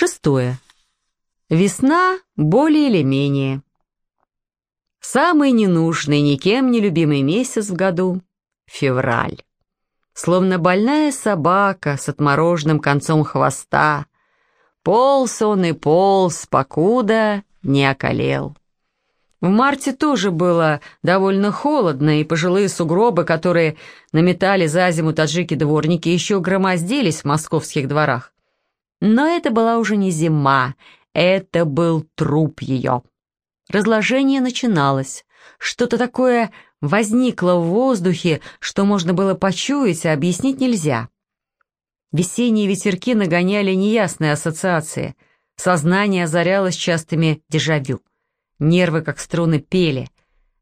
Шестое. Весна более или менее. Самый ненужный, никем не любимый месяц в году — февраль. Словно больная собака с отмороженным концом хвоста. Полз он и полз, покуда не околел. В марте тоже было довольно холодно, и пожилые сугробы, которые наметали за зиму таджики-дворники, еще громоздились в московских дворах. Но это была уже не зима, это был труп ее. Разложение начиналось. Что-то такое возникло в воздухе, что можно было почуять, а объяснить нельзя. Весенние ветерки нагоняли неясные ассоциации. Сознание озарялось частыми дежавю. Нервы, как струны, пели.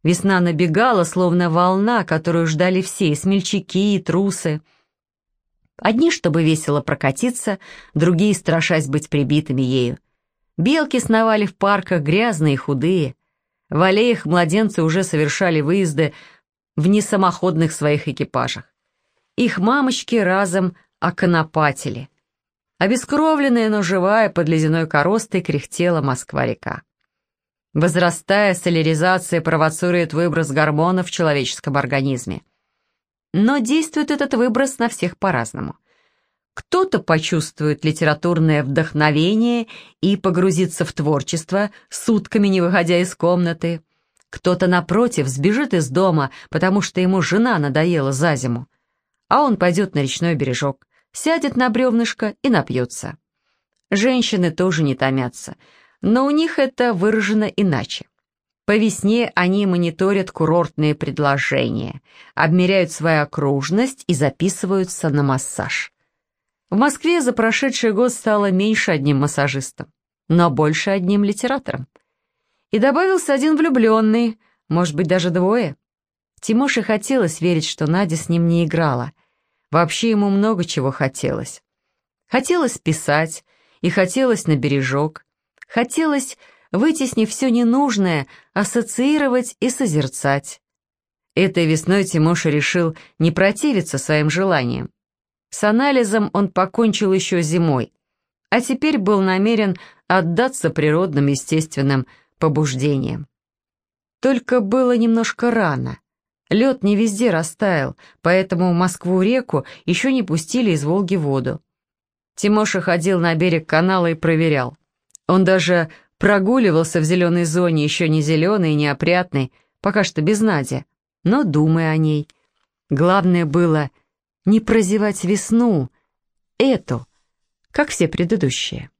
Весна набегала, словно волна, которую ждали все, и смельчаки, и трусы. Одни, чтобы весело прокатиться, другие, страшась быть прибитыми ею. Белки сновали в парках, грязные и худые. В аллеях младенцы уже совершали выезды в несамоходных своих экипажах. Их мамочки разом оконопатили. Обескровленная, но живая под ледяной коростой кряхтела Москва-река. Возрастая, соляризация провоцирует выброс гормонов в человеческом организме. Но действует этот выброс на всех по-разному. Кто-то почувствует литературное вдохновение и погрузится в творчество, сутками не выходя из комнаты. Кто-то, напротив, сбежит из дома, потому что ему жена надоела за зиму. А он пойдет на речной бережок, сядет на бревнышко и напьется. Женщины тоже не томятся – но у них это выражено иначе. По весне они мониторят курортные предложения, обмеряют свою окружность и записываются на массаж. В Москве за прошедший год стало меньше одним массажистом, но больше одним литератором. И добавился один влюбленный, может быть, даже двое. Тимоше хотелось верить, что Надя с ним не играла. Вообще ему много чего хотелось. Хотелось писать, и хотелось на бережок, Хотелось, вытеснив все ненужное, ассоциировать и созерцать. Этой весной Тимоша решил не противиться своим желаниям. С анализом он покончил еще зимой, а теперь был намерен отдаться природным естественным побуждениям. Только было немножко рано. Лед не везде растаял, поэтому Москву-реку еще не пустили из Волги воду. Тимоша ходил на берег канала и проверял. Он даже прогуливался в зеленой зоне, еще не зеленой и неопрятной, пока что без Нади, но думая о ней. Главное было не прозевать весну, эту, как все предыдущие.